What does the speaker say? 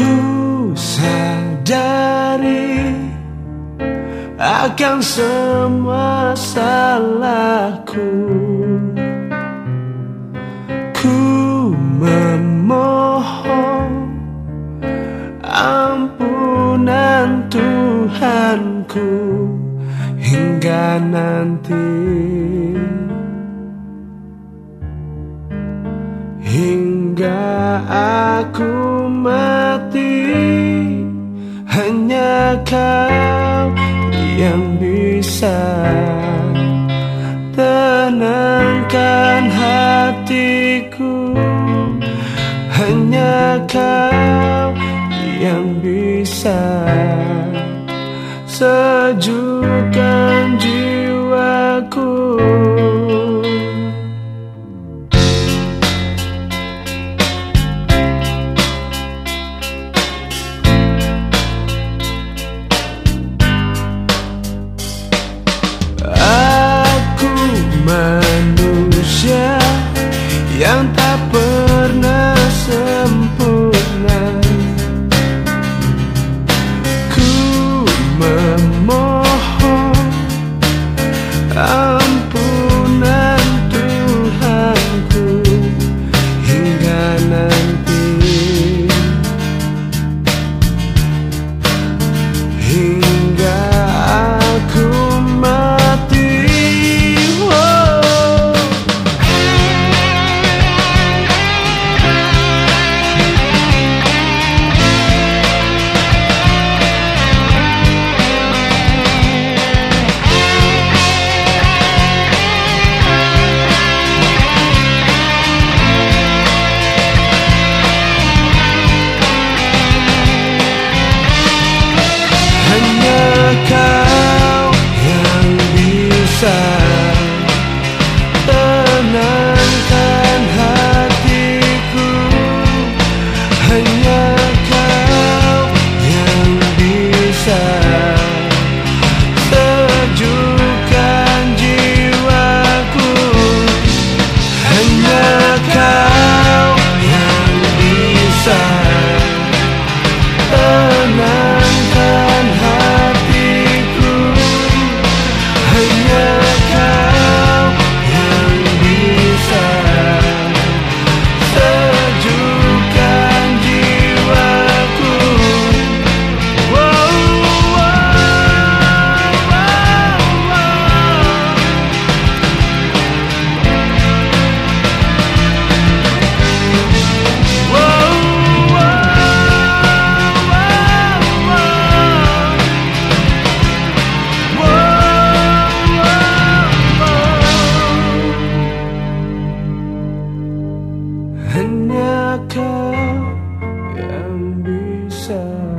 Ku sadari akan semua salahku. Ku memohon ampunan Tuhanku Hingga nanti. Hingga aku mati kau yang bisa tenangkan hatiku. Hanya kau yang bisa sejukkan jiwaku. time. Uh, yourself.